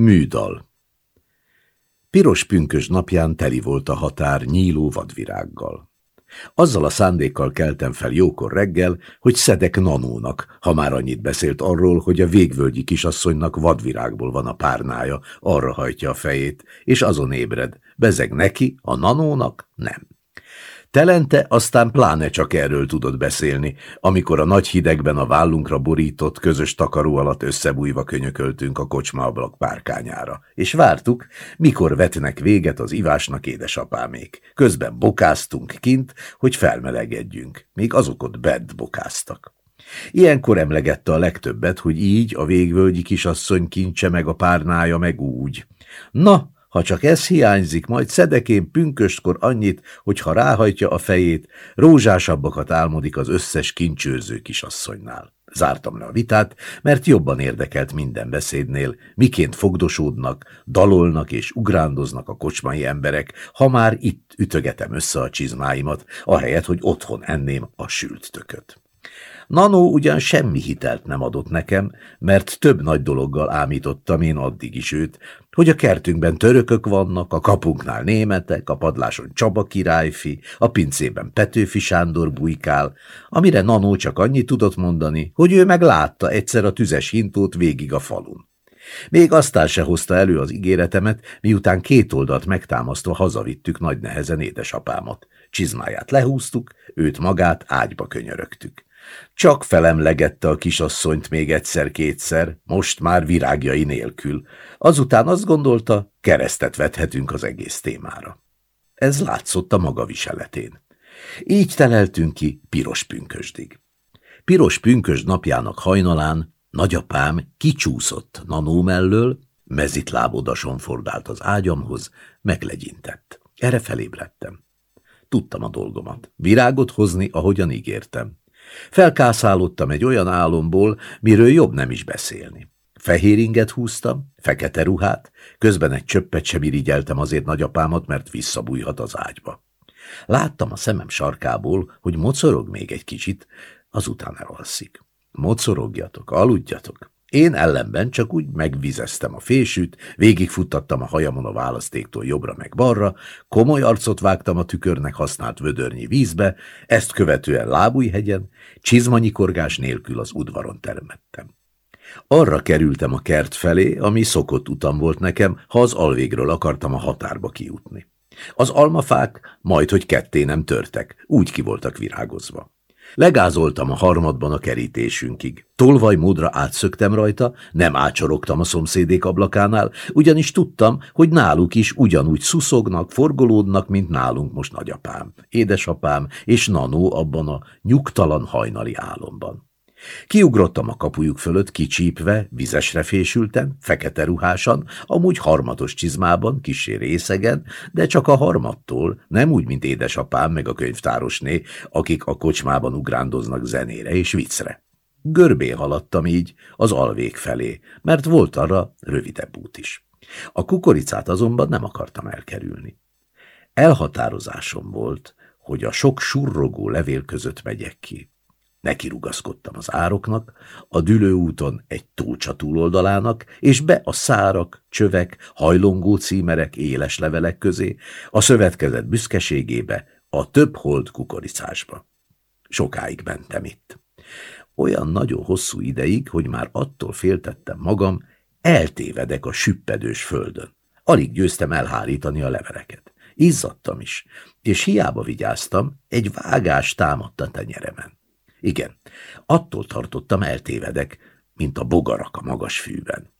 Műdal Piros pünkös napján teli volt a határ nyíló vadvirággal. Azzal a szándékkal keltem fel jókor reggel, hogy szedek Nanónak, ha már annyit beszélt arról, hogy a végvölgyi kisasszonynak vadvirágból van a párnája, arra hajtja a fejét, és azon ébred. Bezeg neki, a Nanónak nem. Telente aztán pláne csak erről tudott beszélni, amikor a nagy hidegben a vállunkra borított, közös takaró alatt összebújva könyököltünk a kocsma ablak párkányára, és vártuk, mikor vetnek véget az ivásnak édesapámék. Közben bokáztunk kint, hogy felmelegedjünk, még azok ott bent bokáztak. Ilyenkor emlegette a legtöbbet, hogy így a végvölgyi kisasszony kincse meg a párnája meg úgy. Na, ha csak ez hiányzik, majd szedekén pünköstkor annyit, hogy ha ráhajtja a fejét, rózsásabbakat álmodik az összes kincsőrző kisasszonynál. Zártam le a vitát, mert jobban érdekelt minden beszédnél, miként fogdosódnak, dalolnak és ugrándoznak a kocsmai emberek, ha már itt ütögetem össze a csizmáimat, ahelyett, hogy otthon enném a sült tököt. Nanó ugyan semmi hitelt nem adott nekem, mert több nagy dologgal ámítottam én addig is őt, hogy a kertünkben törökök vannak, a kapunknál németek, a padláson Csaba királyfi, a pincében Petőfi Sándor bujkál, amire Nanó csak annyit tudott mondani, hogy ő meg látta egyszer a tüzes hintót végig a falun. Még aztán se hozta elő az ígéretemet, miután két oldalt megtámasztva hazavittük nagy nehezen édesapámat. Csizmáját lehúztuk, őt magát ágyba könyörögtük. Csak felemlegette a kisasszonyt még egyszer-kétszer, most már virágjai nélkül. Azután azt gondolta, keresztet vethetünk az egész témára. Ez látszott a maga viseletén. Így teleltünk ki piros pünkösdig. Piros pünkösd napjának hajnalán nagyapám kicsúszott nanó mellől, mezitlábodason fordált az ágyamhoz, meglegyintett. Erre felébredtem. Tudtam a dolgomat. Virágot hozni, ahogyan ígértem. Felkászálódtam egy olyan álomból, miről jobb nem is beszélni. Fehér inget húztam, fekete ruhát, közben egy csöppet sem irigyeltem azért nagyapámat, mert visszabújhat az ágyba. Láttam a szemem sarkából, hogy mocorog még egy kicsit, azután elalszik. Mocorogjatok, aludjatok. Én ellenben csak úgy megvizeztem a fésűt, végigfuttattam a hajamon a választéktól jobbra meg balra, komoly arcot vágtam a tükörnek használt vödörnyi vízbe, ezt követően lábújhegyen, csizmanyikorgás nélkül az udvaron termettem. Arra kerültem a kert felé, ami szokott utam volt nekem, ha az alvégről akartam a határba kijutni. Az almafák majd, hogy ketté nem törtek, úgy ki voltak virágozva. Legázoltam a harmadban a kerítésünkig. Tolvaj módra átszöktem rajta, nem ácsorogtam a szomszédék ablakánál, ugyanis tudtam, hogy náluk is ugyanúgy szuszognak, forgolódnak, mint nálunk most nagyapám, édesapám és Nanó abban a nyugtalan hajnali álomban. Kiugrottam a kapujuk fölött kicsípve, vizesre fésülten, fekete ruhásan, amúgy harmatos csizmában, kisé részegen, de csak a harmattól, nem úgy, mint édesapám meg a könyvtárosné, akik a kocsmában ugrándoznak zenére és viccre. Görbé haladtam így az alvék felé, mert volt arra rövidebb út is. A kukoricát azonban nem akartam elkerülni. Elhatározásom volt, hogy a sok surrogó levél között megyek ki. Nekirugaszkodtam az ároknak, a dülőúton egy tócsa túloldalának, és be a szárak, csövek, hajlongó címerek, éles levelek közé, a szövetkezet büszkeségébe, a több hold kukoricásba. Sokáig mentem itt. Olyan nagyon hosszú ideig, hogy már attól féltettem magam, eltévedek a süppedős földön. Alig győztem elhárítani a leveleket. Izzadtam is, és hiába vigyáztam, egy vágás támadt a tenyeremen. Igen, attól tartottam eltévedek, mint a bogarak a magas fűben.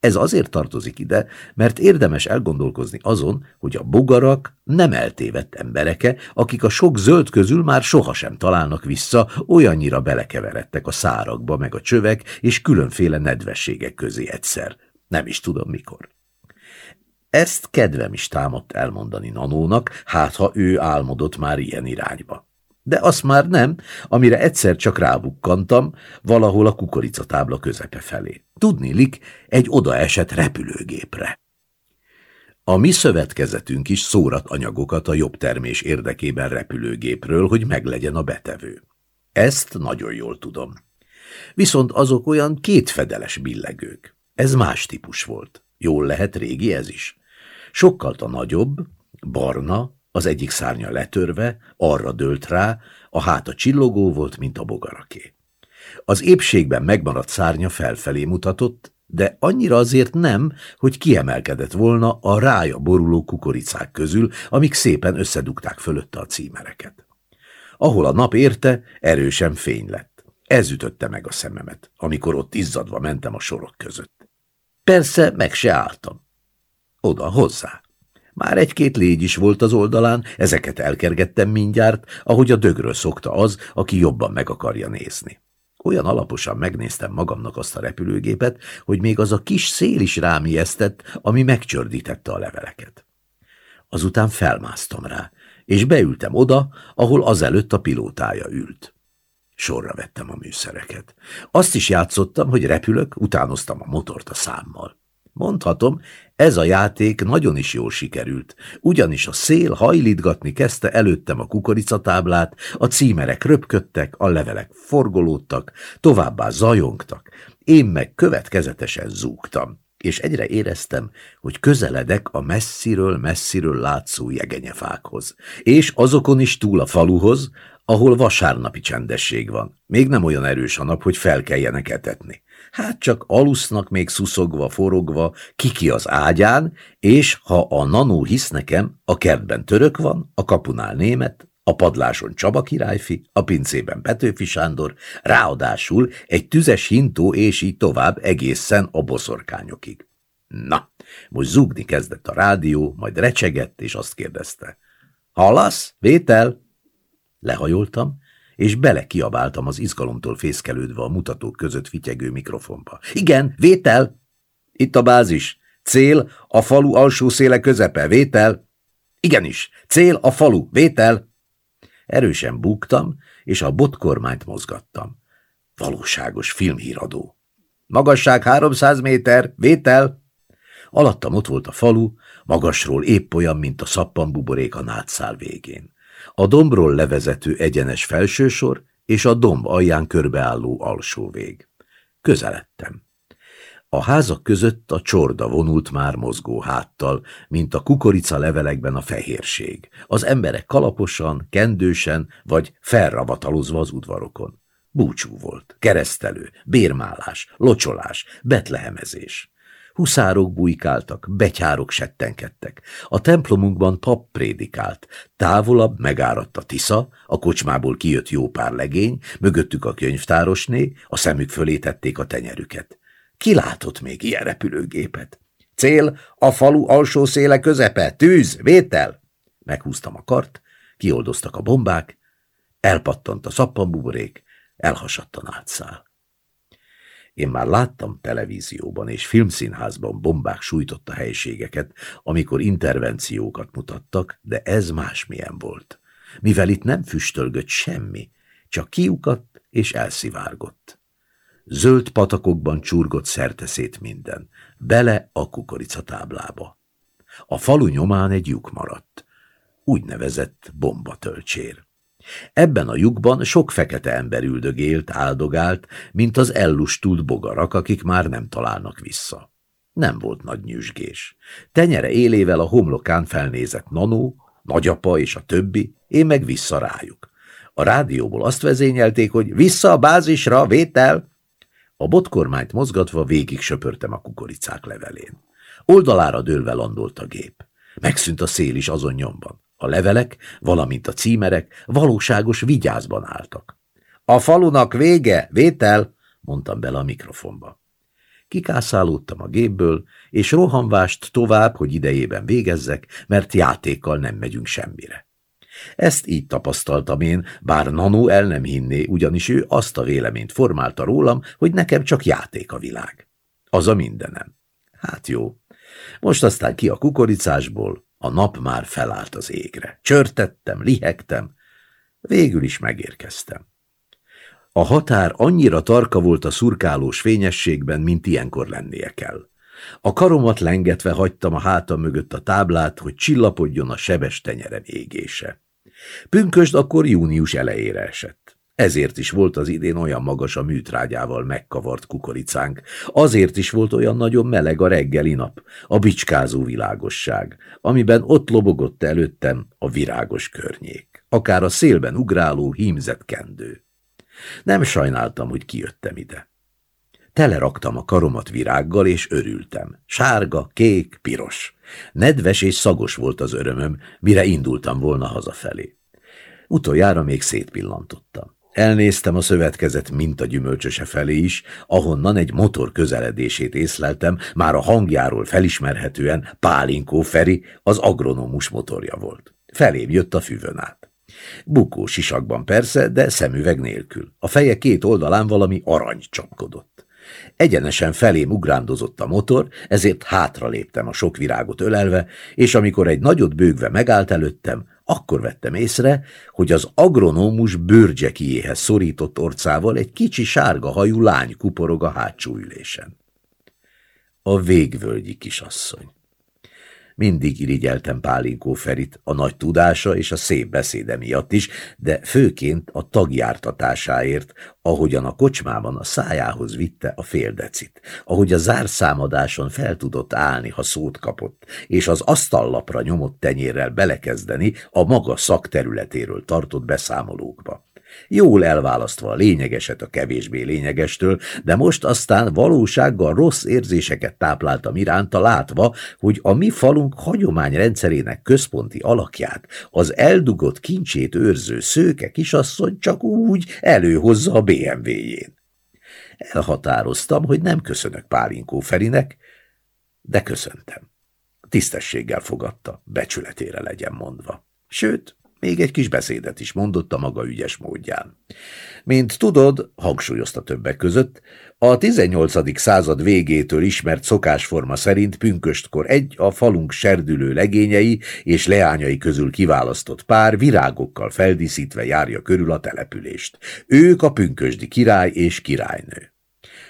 Ez azért tartozik ide, mert érdemes elgondolkozni azon, hogy a bogarak nem eltévedt embereke, akik a sok zöld közül már sohasem találnak vissza, olyannyira belekeveredtek a szárakba, meg a csövek és különféle nedvességek közé egyszer. Nem is tudom mikor. Ezt kedvem is támadt elmondani Nanónak, hát ha ő álmodott már ilyen irányba de azt már nem, amire egyszer csak rábukkantam, valahol a kukoricatábla közepe felé. Tudnilik, egy odaesett repülőgépre. A mi szövetkezetünk is szórat anyagokat a jobb termés érdekében repülőgépről, hogy meglegyen a betevő. Ezt nagyon jól tudom. Viszont azok olyan kétfedeles billegők. Ez más típus volt. Jól lehet régi ez is. Sokkal a nagyobb, barna, az egyik szárnya letörve, arra dőlt rá, a háta csillogó volt, mint a bogaraké. Az épségben megmaradt szárnya felfelé mutatott, de annyira azért nem, hogy kiemelkedett volna a rája boruló kukoricák közül, amik szépen összedugták fölötte a címereket. Ahol a nap érte, erősen fény lett. Ez ütötte meg a szememet, amikor ott izzadva mentem a sorok között. Persze meg se álltam. Oda, hozzá. Már egy-két légy is volt az oldalán, ezeket elkergettem mindjárt, ahogy a dögről szokta az, aki jobban meg akarja nézni. Olyan alaposan megnéztem magamnak azt a repülőgépet, hogy még az a kis szél is rám ijesztett, ami megcsördítette a leveleket. Azután felmásztam rá, és beültem oda, ahol azelőtt a pilótája ült. Sorra vettem a műszereket. Azt is játszottam, hogy repülök, utánoztam a motort a számmal. Mondhatom, ez a játék nagyon is jól sikerült, ugyanis a szél hajlítgatni kezdte előttem a kukoricatáblát, a címerek röpködtek, a levelek forgolódtak, továbbá zajongtak, én meg következetesen zúgtam, és egyre éreztem, hogy közeledek a messziről messziről látszó jegenyefákhoz, és azokon is túl a faluhoz, ahol vasárnapi csendesség van. Még nem olyan erős a nap, hogy fel kelljenek etetni. Hát csak alusznak még szuszogva, forogva, kiki az ágyán, és ha a nanó hisz nekem, a kertben török van, a kapunál német, a padláson Csaba királyfi, a pincében Petőfi Sándor, ráadásul egy tüzes hintó, és így tovább egészen a boszorkányokig. Na, most zúgni kezdett a rádió, majd recsegett, és azt kérdezte. Hallasz? Vétel? Lehajoltam, és bele kiabáltam az izgalomtól fészkelődve a mutatók között fityegő mikrofonba. Igen, vétel! Itt a bázis. Cél a falu alsó széle közepe. Vétel! Igenis, cél a falu. Vétel! Erősen búgtam, és a botkormányt mozgattam. Valóságos filmhíradó. Magasság 300 méter, vétel! Alattam ott volt a falu, magasról épp olyan, mint a szappanbuborék a nátszál végén a dombról levezető egyenes felsősor és a domb alján körbeálló alsó vég. Közeledtem. A házak között a csorda vonult már mozgó háttal, mint a kukorica levelekben a fehérség. Az emberek kalaposan, kendősen vagy felravatalozva az udvarokon. Búcsú volt, keresztelő, bérmálás, locsolás, betlehemezés. Huszárok bujkáltak, betyárok settenkedtek. A templomunkban pap prédikált. Távolabb megáradt a tisza, a kocsmából kijött jó pár legény, mögöttük a könyvtárosné, a szemük fölé tették a tenyerüket. Ki látott még ilyen repülőgépet? Cél, a falu alsó széle közepe, tűz, vétel! Meghúztam a kart, kioldoztak a bombák, elpattant a szappanbuborék, elhasadt a nátszál. Én már láttam televízióban és filmszínházban bombák sújtotta helységeket, amikor intervenciókat mutattak, de ez másmilyen volt. Mivel itt nem füstölgött semmi, csak kiukadt és elszivárgott. Zöld patakokban csurgott szerteszét minden, bele a kukoricatáblába. A falu nyomán egy lyuk maradt, úgynevezett bombatölcsér. Ebben a lyukban sok fekete ember üldögélt, áldogált, mint az ellustult bogarak, akik már nem találnak vissza. Nem volt nagy nyüzsgés. Tenyere élével a homlokán felnézett Nanó, nagyapa és a többi, én meg vissza rájuk. A rádióból azt vezényelték, hogy vissza a bázisra, vétel! A botkormányt mozgatva végig söpörtem a kukoricák levelén. Oldalára dőlve landolt a gép. Megszűnt a szél is azon nyomban. A levelek, valamint a címerek valóságos vigyázban álltak. A falunak vége, vétel, mondtam bele a mikrofonba. Kikászálódtam a gépből, és rohanvást tovább, hogy idejében végezzek, mert játékkal nem megyünk semmire. Ezt így tapasztaltam én, bár Nanu el nem hinné, ugyanis ő azt a véleményt formálta rólam, hogy nekem csak játék a világ. Az a mindenem. Hát jó. Most aztán ki a kukoricásból, a nap már felállt az égre. Csörtettem, lihegtem, végül is megérkeztem. A határ annyira tarka volt a szurkálós fényességben, mint ilyenkor lennie kell. A karomat lengetve hagytam a hátam mögött a táblát, hogy csillapodjon a sebes tenyerem égése. Pünkösd akkor június elejére esett. Ezért is volt az idén olyan magas a műtrágyával megkavart kukoricánk, azért is volt olyan nagyon meleg a reggeli nap, a bicskázó világosság, amiben ott lobogott előttem a virágos környék, akár a szélben ugráló hímzett kendő. Nem sajnáltam, hogy kijöttem ide. Teleraktam a karomat virággal, és örültem. Sárga, kék, piros. Nedves és szagos volt az örömöm, mire indultam volna hazafelé. Utoljára még szétpillantottam. Elnéztem a szövetkezet minta gyümölcsöse felé is, ahonnan egy motor közeledését észleltem, már a hangjáról felismerhetően Pálinkó Feri az agronómus motorja volt. Felém jött a füvön át. Bukó sisakban persze, de szemüveg nélkül. A feje két oldalán valami arany csapkodott. Egyenesen felém ugrándozott a motor, ezért hátra léptem a sok virágot ölelve, és amikor egy nagyot bőgve megállt előttem, akkor vettem észre, hogy az agronómus bőrcsekiéhez szorított orcával egy kicsi sárga hajú lány kuporog a hátsó ülésen. A végvölgyi kisasszony. Mindig irigyeltem Pálinkó Ferit a nagy tudása és a szép beszéde miatt is, de főként a tagjártatásáért, ahogyan a kocsmában a szájához vitte a féldecit, ahogy a zárszámadáson fel tudott állni, ha szót kapott, és az asztallapra nyomott tenyérrel belekezdeni a maga szakterületéről tartott beszámolókba. Jól elválasztva a lényegeset a kevésbé lényegestől, de most aztán valósággal rossz érzéseket tápláltam iránta látva, hogy a mi falunk hagyományrendszerének központi alakját, az eldugott kincsét őrző szőke kisasszony csak úgy előhozza a BMW-jén. Elhatároztam, hogy nem köszönök Pálinkó Ferinek, de köszöntem. Tisztességgel fogadta, becsületére legyen mondva. Sőt, még egy kis beszédet is mondott a maga ügyes módján. Mint tudod, hangsúlyozta többek között, a 18. század végétől ismert szokásforma szerint pünköstkor egy a falunk serdülő legényei és leányai közül kiválasztott pár virágokkal feldíszítve járja körül a települést. Ők a pünkösdi király és királynő.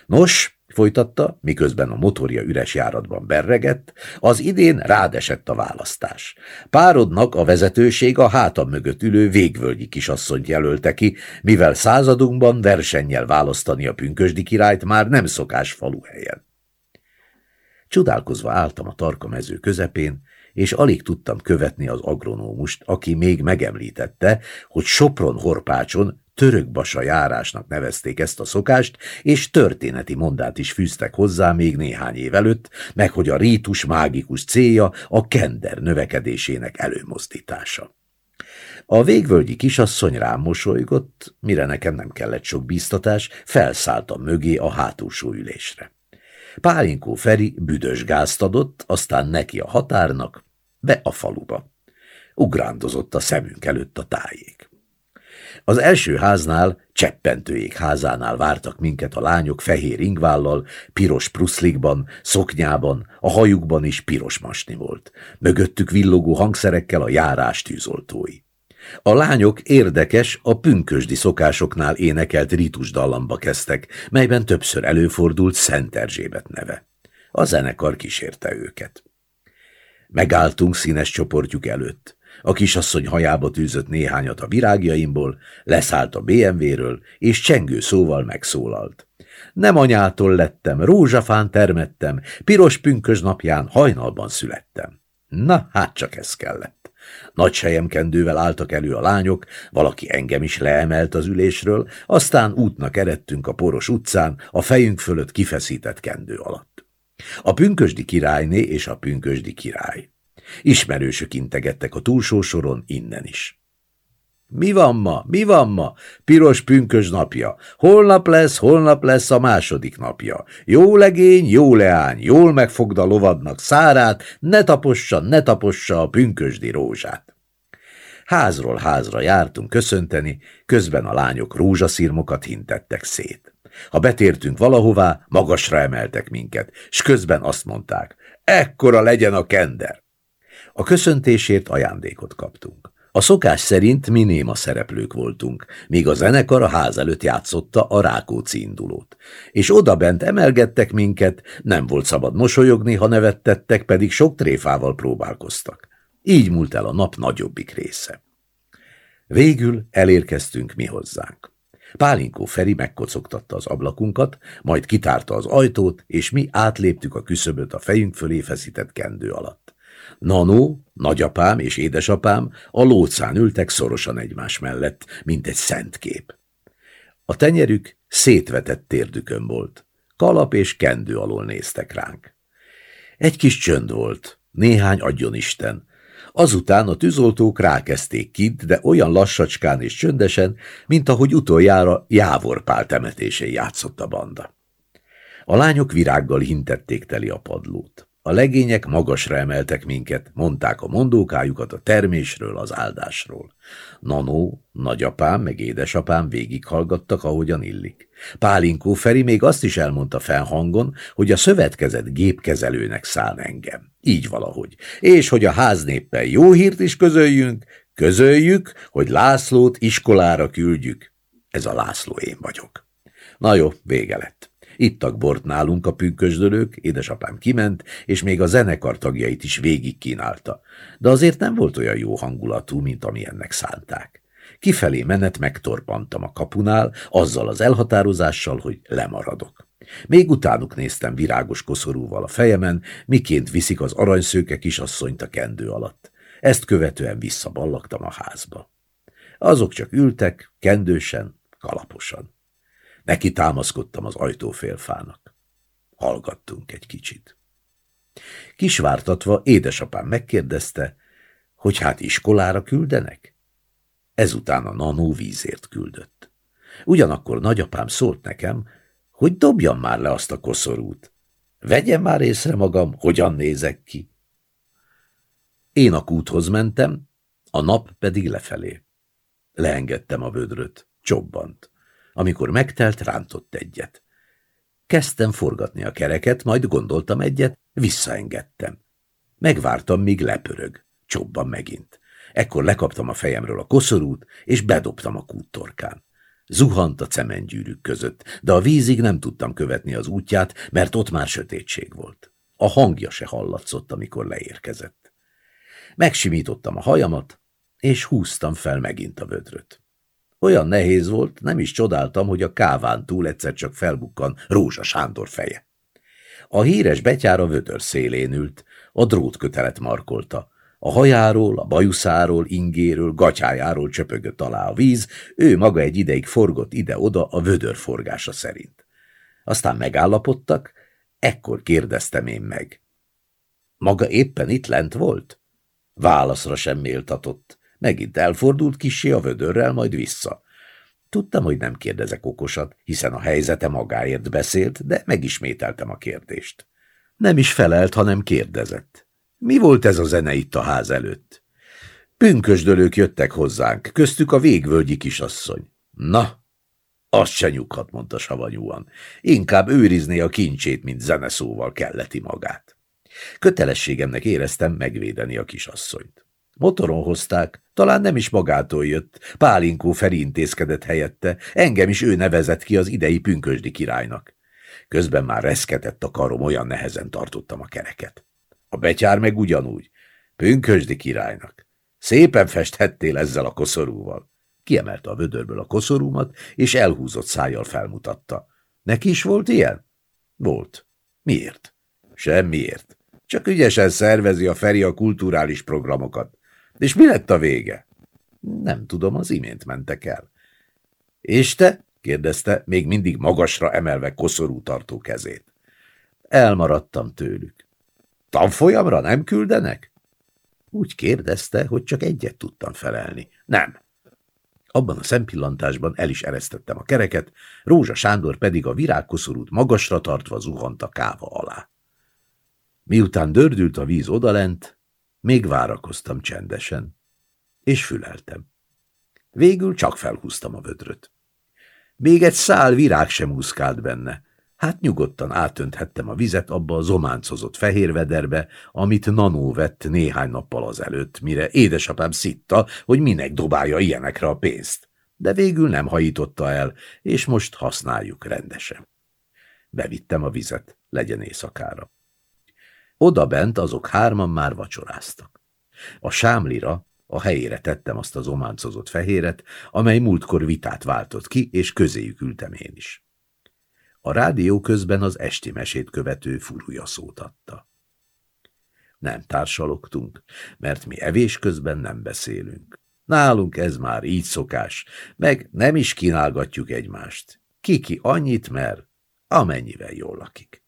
Nos, folytatta, miközben a motorja üres járatban berregett, az idén rádesett a választás. Párodnak a vezetőség a hátam mögött ülő végvölgyi kisasszonyt jelölte ki, mivel századunkban versennyel választani a pünkösdi királyt már nem szokás faluhelyen. Csodálkozva álltam a tarka mező közepén, és alig tudtam követni az agronómust, aki még megemlítette, hogy Sopron-Horpácson törökbasa járásnak nevezték ezt a szokást, és történeti mondát is fűztek hozzá még néhány év előtt, meg hogy a rítus mágikus célja a kender növekedésének előmozdítása. A végvölgyi kisasszony rám mosolygott, mire nekem nem kellett sok bíztatás, felszálltam mögé a hátulsó ülésre. Pálinkó Feri büdös gázt adott, aztán neki a határnak, be a faluba. Ugrándozott a szemünk előtt a tájék. Az első háznál, cseppentőjék házánál vártak minket a lányok fehér ingvállal, piros pruszlikban, szoknyában, a hajukban is piros masni volt. Mögöttük villogó hangszerekkel a járás tűzoltói. A lányok érdekes, a pünkösdi szokásoknál énekelt dallamba kezdtek, melyben többször előfordult Szent Erzsébet neve. A zenekar kísérte őket. Megálltunk színes csoportjuk előtt. A kisasszony hajába tűzött néhányat a virágjaimból, leszállt a BMW-ről, és csengő szóval megszólalt. Nem anyától lettem, rózsafán termettem, piros pünkös napján hajnalban születtem. Na, hát csak ez kellett. Nagy sejemkendővel álltak elő a lányok, valaki engem is leemelt az ülésről, aztán útnak eredtünk a poros utcán, a fejünk fölött kifeszített kendő alatt. A pünkösdi királyné és a pünkösdi király. Ismerősök integettek a túlsó soron innen is. Mi van ma? Mi van ma? Piros pünkös napja. Holnap lesz, holnap lesz a második napja. Jó legény, jó leány, jól megfogd a lovadnak szárát, ne tapossa, ne tapossa a pünkösdi rózsát. Házról házra jártunk köszönteni, közben a lányok rózsaszírmokat hintettek szét. Ha betértünk valahová, magasra emeltek minket, s közben azt mondták, ekkora legyen a kender. A köszöntésért ajándékot kaptunk. A szokás szerint mi néma szereplők voltunk, míg a zenekar a ház előtt játszotta a Rákóczi indulót. És odabent emelgettek minket, nem volt szabad mosolyogni, ha nevettettek, pedig sok tréfával próbálkoztak. Így múlt el a nap nagyobbik része. Végül elérkeztünk mi hozzánk. Pálinkó Feri megkocogtatta az ablakunkat, majd kitárta az ajtót, és mi átléptük a küszöböt a fejünk fölé feszített kendő alatt. Nanó, nagyapám és édesapám a lócán ültek szorosan egymás mellett, mint egy szent kép. A tenyerük szétvetett térdükön volt. Kalap és kendő alól néztek ránk. Egy kis csönd volt, néhány adjon Isten. Azután a tűzoltók rákezdték kint, de olyan lassacskán és csöndesen, mint ahogy utoljára Jávorpál temetésén játszott a banda. A lányok virággal hintették teli a padlót. A legények magasra emeltek minket, mondták a mondókájukat a termésről, az áldásról. Nanó, nagyapám meg édesapám végighallgattak, ahogyan illik. Pálinkó Feri még azt is elmondta felhangon, hogy a szövetkezet gépkezelőnek szán engem. Így valahogy. És hogy a háznéppel jó hírt is közöljünk, közöljük, hogy Lászlót iskolára küldjük. Ez a László én vagyok. Na jó, vége lett. Ittak bort nálunk a pünkösdölők, édesapám kiment, és még a zenekar tagjait is végig kínálta. De azért nem volt olyan jó hangulatú, mint amilyennek szánták. Kifelé menet megtorpantam a kapunál, azzal az elhatározással, hogy lemaradok. Még utánuk néztem virágos koszorúval a fejemen, miként viszik az aranyszőke kisasszonyt a kendő alatt. Ezt követően visszaballagtam a házba. Azok csak ültek, kendősen, kalaposan. Neki támaszkodtam az ajtófélfának. Hallgattunk egy kicsit. Kisvártatva édesapám megkérdezte, hogy hát iskolára küldenek? Ezután a nanó vízért küldött. Ugyanakkor nagyapám szólt nekem, hogy dobjam már le azt a koszorút. Vegyem már észre magam, hogyan nézek ki. Én a kúthoz mentem, a nap pedig lefelé. Leengedtem a vödröt, csobbant. Amikor megtelt, rántott egyet. Kezdtem forgatni a kereket, majd gondoltam egyet, visszaengedtem. Megvártam, míg lepörög. Csobban megint. Ekkor lekaptam a fejemről a koszorút, és bedobtam a kúttorkán. Zuhant a cementgyűrűk között, de a vízig nem tudtam követni az útját, mert ott már sötétség volt. A hangja se hallatszott, amikor leérkezett. Megsimítottam a hajamat, és húztam fel megint a vödröt. Olyan nehéz volt, nem is csodáltam, hogy a káván túl egyszer csak felbukkan Rózsa Sándor feje. A híres betyára vödör szélén ült, a drótkötelet markolta. A hajáról, a bajuszáról, ingéről, gatyájáról csöpögött alá a víz, ő maga egy ideig forgott ide-oda a vödör forgása szerint. Aztán megállapodtak, ekkor kérdeztem én meg. Maga éppen itt lent volt? Válaszra sem méltatott. Megint elfordult kisé a vödörrel, majd vissza. Tudtam, hogy nem kérdezek okosat, hiszen a helyzete magáért beszélt, de megismételtem a kérdést. Nem is felelt, hanem kérdezett. Mi volt ez a zene itt a ház előtt? Pünkösdölők jöttek hozzánk, köztük a végvölgyi kisasszony. Na, azt se nyughat, mondta savanyúan. Inkább őrizné a kincsét, mint zeneszóval kelleti magát. Kötelességemnek éreztem megvédeni a kisasszonyt. Motoron hozták, talán nem is magától jött. Pálinkó Feri intézkedett helyette, engem is ő nevezett ki az idei pünkösdi királynak. Közben már reszketett a karom, olyan nehezen tartottam a kereket. A betyár meg ugyanúgy. Pünkösdi királynak. Szépen festhettél ezzel a koszorúval. Kiemelte a vödörből a koszorúmat, és elhúzott szájjal felmutatta. Neki is volt ilyen? Volt. Miért? Semmiért. Csak ügyesen szervezi a Feri a kulturális programokat. És mi lett a vége? Nem tudom, az imént mentek el. És te? kérdezte, még mindig magasra emelve koszorú tartó kezét. Elmaradtam tőlük. Tanfolyamra nem küldenek? Úgy kérdezte, hogy csak egyet tudtam felelni. Nem. Abban a szempillantásban el is eresztettem a kereket, Rózsa Sándor pedig a virágkoszorút magasra tartva zuhant a káva alá. Miután dördült a víz odalent, még várakoztam csendesen, és füleltem. Végül csak felhúztam a vödröt. Még egy szál virág sem úszkált benne. Hát nyugodtan átönthettem a vizet abba a zománcozott fehér vederbe, amit Nanó vett néhány nappal azelőtt, mire édesapám szitta, hogy minek dobálja ilyenekre a pénzt. De végül nem hajította el, és most használjuk rendesen. Bevittem a vizet, legyen éjszakára. Oda bent azok hárman már vacsoráztak. A sámlira, A helyére tettem azt az ománcozott fehéret, amely múltkor vitát váltott ki, és közéjük ültem én is. A rádió közben az esti mesét követő furúja szót adta. Nem társalogtunk, mert mi evés közben nem beszélünk. Nálunk ez már így szokás, meg nem is kínálgatjuk egymást. Kiki annyit mer, amennyivel jól lakik.